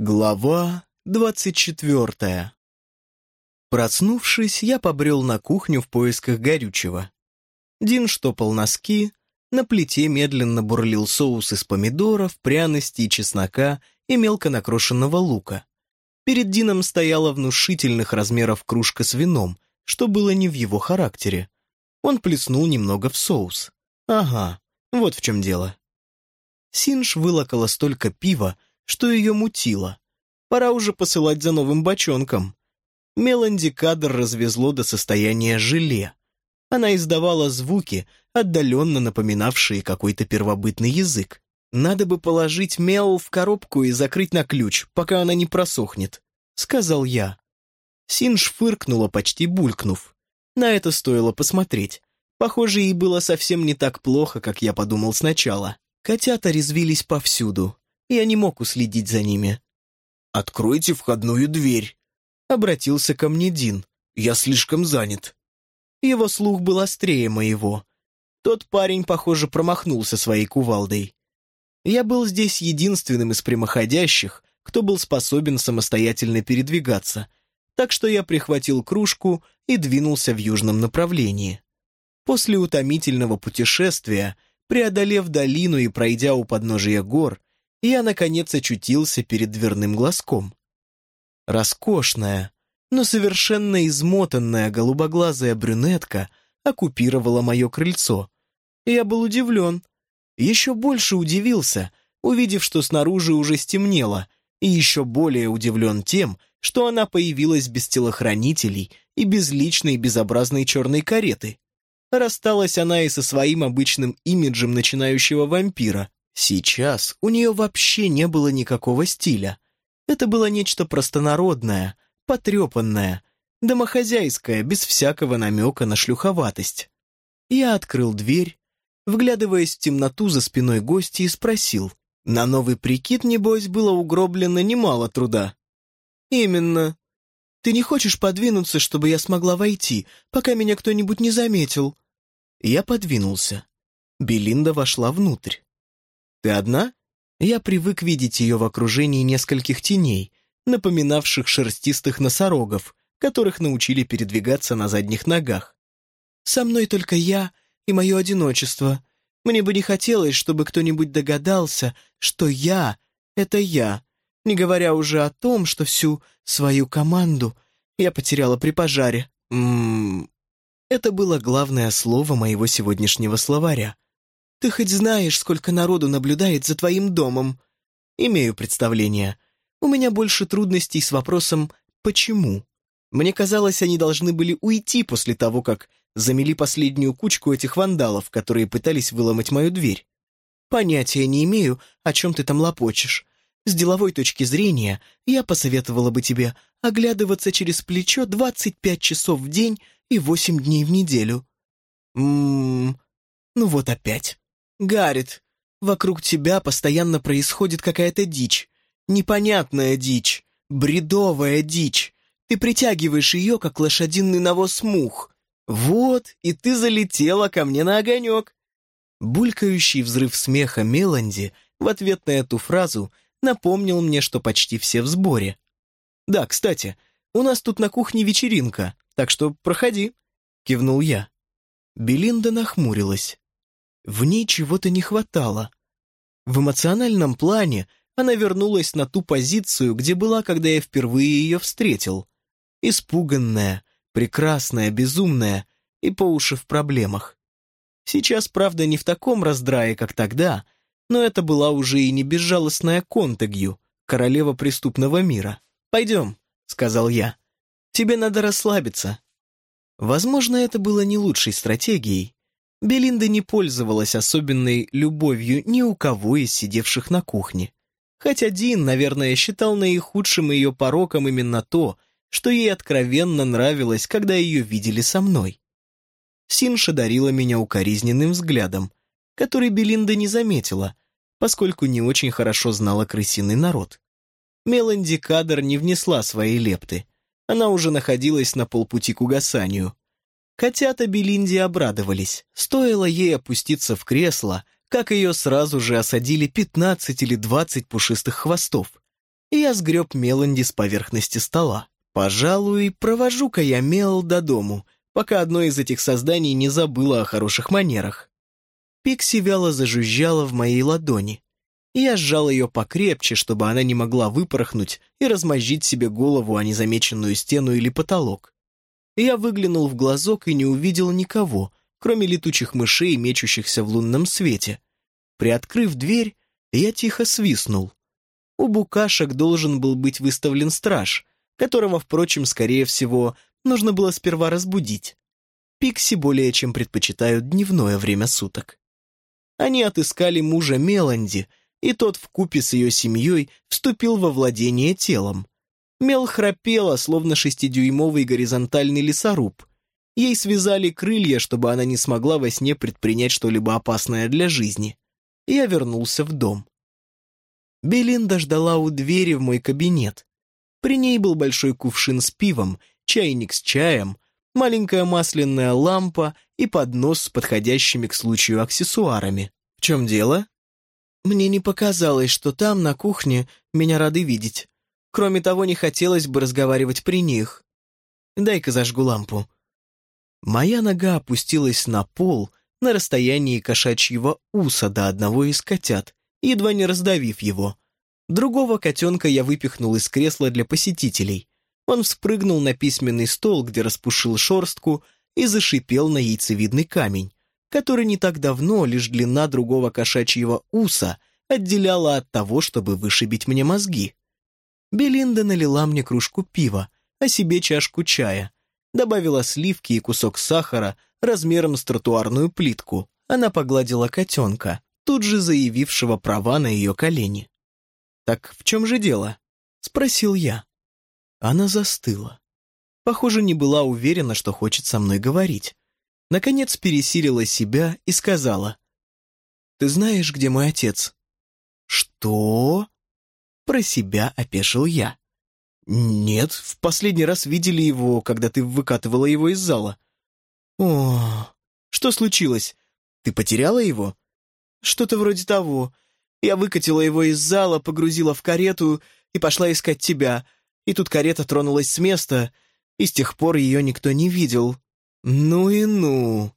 Глава двадцать четвертая Проснувшись, я побрел на кухню в поисках горючего. Дин штопал носки, на плите медленно бурлил соус из помидоров, пряностей, чеснока и мелко накрошенного лука. Перед Дином стояла внушительных размеров кружка с вином, что было не в его характере. Он плеснул немного в соус. Ага, вот в чем дело. Синж вылокала столько пива, что ее мутило. Пора уже посылать за новым бочонком. Меланди кадр развезло до состояния желе. Она издавала звуки, отдаленно напоминавшие какой-то первобытный язык. «Надо бы положить Мел в коробку и закрыть на ключ, пока она не просохнет», — сказал я. Синж фыркнула, почти булькнув. На это стоило посмотреть. Похоже, ей было совсем не так плохо, как я подумал сначала. Котята резвились повсюду. Я не мог уследить за ними. «Откройте входную дверь», — обратился ко мне Дин. «Я слишком занят». Его слух был острее моего. Тот парень, похоже, промахнулся своей кувалдой. Я был здесь единственным из прямоходящих, кто был способен самостоятельно передвигаться, так что я прихватил кружку и двинулся в южном направлении. После утомительного путешествия, преодолев долину и пройдя у подножия гор, я, наконец, очутился перед дверным глазком. Роскошная, но совершенно измотанная голубоглазая брюнетка оккупировала мое крыльцо. Я был удивлен. Еще больше удивился, увидев, что снаружи уже стемнело, и еще более удивлен тем, что она появилась без телохранителей и без личной безобразной черной кареты. Рассталась она и со своим обычным имиджем начинающего вампира. Сейчас у нее вообще не было никакого стиля. Это было нечто простонародное, потрепанное, домохозяйское, без всякого намека на шлюховатость. Я открыл дверь, вглядываясь в темноту за спиной гостя и спросил. На новый прикид, небось, было угроблено немало труда. «Именно. Ты не хочешь подвинуться, чтобы я смогла войти, пока меня кто-нибудь не заметил?» Я подвинулся. Белинда вошла внутрь. Ты одна? Я привык видеть ее в окружении нескольких теней, напоминавших шерстистых носорогов, которых научили передвигаться на задних ногах. Со мной только я и мое одиночество. Мне бы не хотелось, чтобы кто-нибудь догадался, что я — это я, не говоря уже о том, что всю свою команду я потеряла при пожаре. Ммм... Это было главное слово моего сегодняшнего словаря. Ты хоть знаешь, сколько народу наблюдает за твоим домом? Имею представление. У меня больше трудностей с вопросом «почему?». Мне казалось, они должны были уйти после того, как замели последнюю кучку этих вандалов, которые пытались выломать мою дверь. Понятия не имею, о чем ты там лопочешь. С деловой точки зрения я посоветовала бы тебе оглядываться через плечо 25 часов в день и 8 дней в неделю. Ммм, ну вот опять. Гаррит, вокруг тебя постоянно происходит какая-то дичь. Непонятная дичь, бредовая дичь. Ты притягиваешь ее, как лошадиный навоз мух. Вот, и ты залетела ко мне на огонек. Булькающий взрыв смеха Меланди в ответ на эту фразу напомнил мне, что почти все в сборе. «Да, кстати, у нас тут на кухне вечеринка, так что проходи», — кивнул я. Белинда нахмурилась. В ней чего-то не хватало. В эмоциональном плане она вернулась на ту позицию, где была, когда я впервые ее встретил. Испуганная, прекрасная, безумная и по уши в проблемах. Сейчас, правда, не в таком раздрае, как тогда, но это была уже и не безжалостная Контегью, королева преступного мира. «Пойдем», — сказал я. «Тебе надо расслабиться». Возможно, это было не лучшей стратегией, Белинда не пользовалась особенной любовью ни у кого из сидевших на кухне. Хотя Дин, наверное, считал наихудшим ее пороком именно то, что ей откровенно нравилось, когда ее видели со мной. Синша дарила меня укоризненным взглядом, который Белинда не заметила, поскольку не очень хорошо знала крысиный народ. Меланди Кадр не внесла своей лепты. Она уже находилась на полпути к угасанию. Котята Белинди обрадовались. Стоило ей опуститься в кресло, как ее сразу же осадили пятнадцать или двадцать пушистых хвостов. я сгреб Меланди с поверхности стола. Пожалуй, провожу-ка я Мел до дому, пока одно из этих созданий не забыло о хороших манерах. Пикси вяло зажужжала в моей ладони. Я сжал ее покрепче, чтобы она не могла выпорхнуть и размозжить себе голову о незамеченную стену или потолок. Я выглянул в глазок и не увидел никого, кроме летучих мышей, мечущихся в лунном свете. Приоткрыв дверь, я тихо свистнул. У букашек должен был быть выставлен страж, которого, впрочем, скорее всего, нужно было сперва разбудить. Пикси более чем предпочитают дневное время суток. Они отыскали мужа Меланди, и тот вкупе с ее семьей вступил во владение телом. Мел храпела, словно шестидюймовый горизонтальный лесоруб. Ей связали крылья, чтобы она не смогла во сне предпринять что-либо опасное для жизни. Я вернулся в дом. Белинда ждала у двери в мой кабинет. При ней был большой кувшин с пивом, чайник с чаем, маленькая масляная лампа и поднос с подходящими к случаю аксессуарами. В чем дело? Мне не показалось, что там, на кухне, меня рады видеть. Кроме того, не хотелось бы разговаривать при них. Дай-ка зажгу лампу. Моя нога опустилась на пол на расстоянии кошачьего уса до одного из котят, едва не раздавив его. Другого котенка я выпихнул из кресла для посетителей. Он вспрыгнул на письменный стол, где распушил шорстку, и зашипел на яйцевидный камень, который не так давно лишь длина другого кошачьего уса отделяла от того, чтобы вышибить мне мозги. Белинда налила мне кружку пива, а себе чашку чая, добавила сливки и кусок сахара размером с тротуарную плитку. Она погладила котенка, тут же заявившего права на ее колени. «Так в чем же дело?» — спросил я. Она застыла. Похоже, не была уверена, что хочет со мной говорить. Наконец пересилила себя и сказала. «Ты знаешь, где мой отец?» «Что?» Про себя опешил я. «Нет, в последний раз видели его, когда ты выкатывала его из зала». «О, что случилось? Ты потеряла его?» «Что-то вроде того. Я выкатила его из зала, погрузила в карету и пошла искать тебя. И тут карета тронулась с места, и с тех пор ее никто не видел. Ну и ну.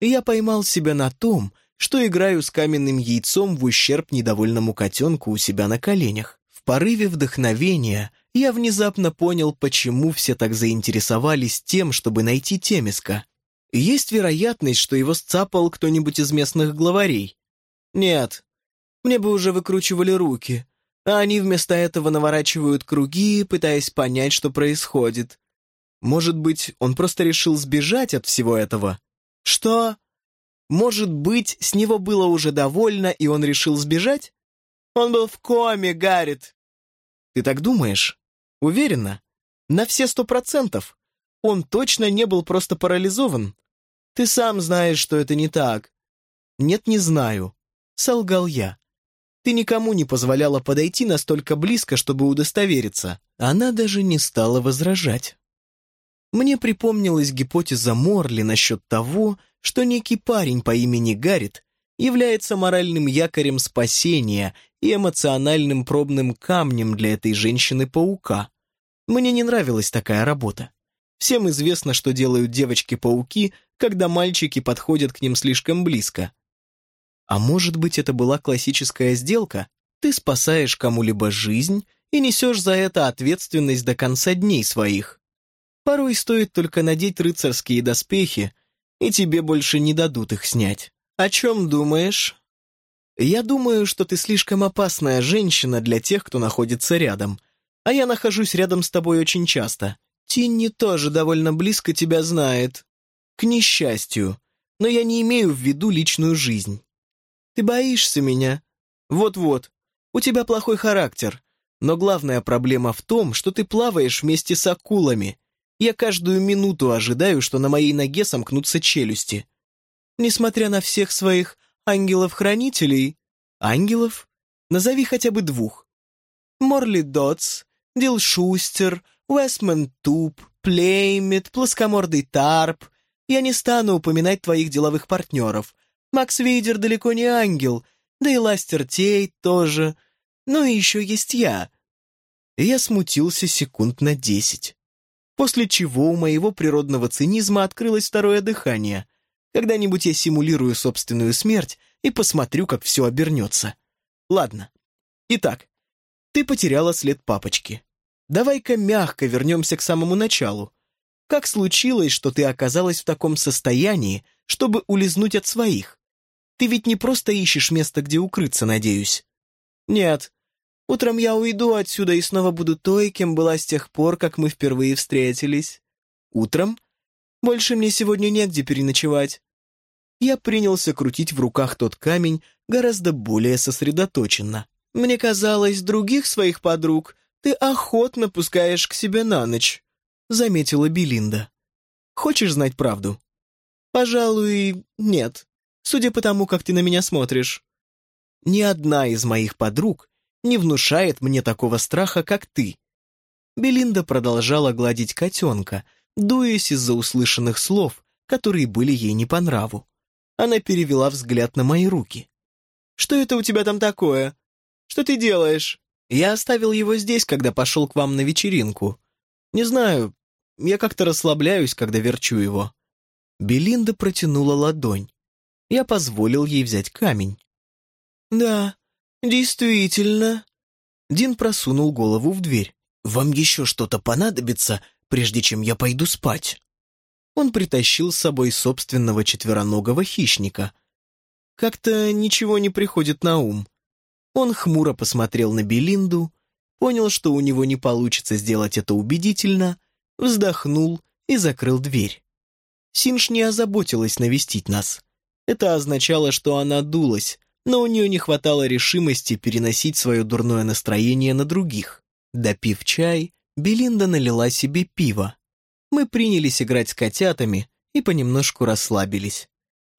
Я поймал себя на том, что играю с каменным яйцом в ущерб недовольному котенку у себя на коленях. Порыве вдохновения я внезапно понял, почему все так заинтересовались тем, чтобы найти Темиска. Есть вероятность, что его сцапал кто-нибудь из местных главарей. Нет, мне бы уже выкручивали руки, а они вместо этого наворачивают круги, пытаясь понять, что происходит. Может быть, он просто решил сбежать от всего этого? Что? Может быть, с него было уже довольно, и он решил сбежать? Он был в коме, Гаррит. Ты так думаешь? Уверена? На все сто процентов. Он точно не был просто парализован. Ты сам знаешь, что это не так. Нет, не знаю. Солгал я. Ты никому не позволяла подойти настолько близко, чтобы удостовериться. Она даже не стала возражать. Мне припомнилась гипотеза Морли насчет того, что некий парень по имени Гаррит является моральным якорем спасения и эмоциональным пробным камнем для этой женщины-паука. Мне не нравилась такая работа. Всем известно, что делают девочки-пауки, когда мальчики подходят к ним слишком близко. А может быть, это была классическая сделка? Ты спасаешь кому-либо жизнь и несешь за это ответственность до конца дней своих. Порой стоит только надеть рыцарские доспехи, и тебе больше не дадут их снять. О чем думаешь? Я думаю, что ты слишком опасная женщина для тех, кто находится рядом. А я нахожусь рядом с тобой очень часто. Тинни тоже довольно близко тебя знает. К несчастью. Но я не имею в виду личную жизнь. Ты боишься меня? Вот-вот. У тебя плохой характер. Но главная проблема в том, что ты плаваешь вместе с акулами. Я каждую минуту ожидаю, что на моей ноге сомкнутся челюсти. Несмотря на всех своих ангелов-хранителей... Ангелов? Назови хотя бы двух. Морли Дотс, Дил Шустер, Уэсман Туп, Плеймит, Плоскомордый Тарп. Я не стану упоминать твоих деловых партнеров, Макс Вейдер далеко не ангел, да и Ластер Тейт тоже. Ну и еще есть я. Я смутился секунд на десять. После чего у моего природного цинизма открылось второе дыхание. Когда-нибудь я симулирую собственную смерть и посмотрю, как все обернется. Ладно. Итак, ты потеряла след папочки. Давай-ка мягко вернемся к самому началу. Как случилось, что ты оказалась в таком состоянии, чтобы улизнуть от своих? Ты ведь не просто ищешь место, где укрыться, надеюсь. Нет. Утром я уйду отсюда и снова буду той, кем была с тех пор, как мы впервые встретились. Утром? Больше мне сегодня негде переночевать. Я принялся крутить в руках тот камень гораздо более сосредоточенно. Мне казалось, других своих подруг ты охотно пускаешь к себе на ночь», — заметила Белинда. «Хочешь знать правду?» «Пожалуй, нет, судя по тому, как ты на меня смотришь. Ни одна из моих подруг не внушает мне такого страха, как ты». Белинда продолжала гладить котенка, дуясь из-за услышанных слов, которые были ей не по нраву. Она перевела взгляд на мои руки. «Что это у тебя там такое? Что ты делаешь?» Я оставил его здесь, когда пошел к вам на вечеринку. Не знаю, я как-то расслабляюсь, когда верчу его». Белинда протянула ладонь. Я позволил ей взять камень. «Да, действительно». Дин просунул голову в дверь. «Вам еще что-то понадобится, прежде чем я пойду спать?» Он притащил с собой собственного четвероногого хищника. Как-то ничего не приходит на ум. Он хмуро посмотрел на Белинду, понял, что у него не получится сделать это убедительно, вздохнул и закрыл дверь. Синж не озаботилась навестить нас. Это означало, что она дулась, но у нее не хватало решимости переносить свое дурное настроение на других. Допив чай, Белинда налила себе пиво. Мы принялись играть с котятами и понемножку расслабились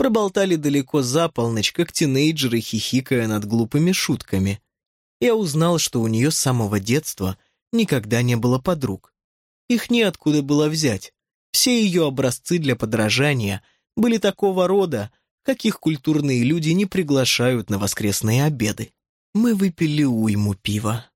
проболтали далеко за полночь, как тинейджеры, хихикая над глупыми шутками. Я узнал, что у нее с самого детства никогда не было подруг. Их неоткуда было взять. Все ее образцы для подражания были такого рода, каких культурные люди не приглашают на воскресные обеды. Мы выпили уйму пива.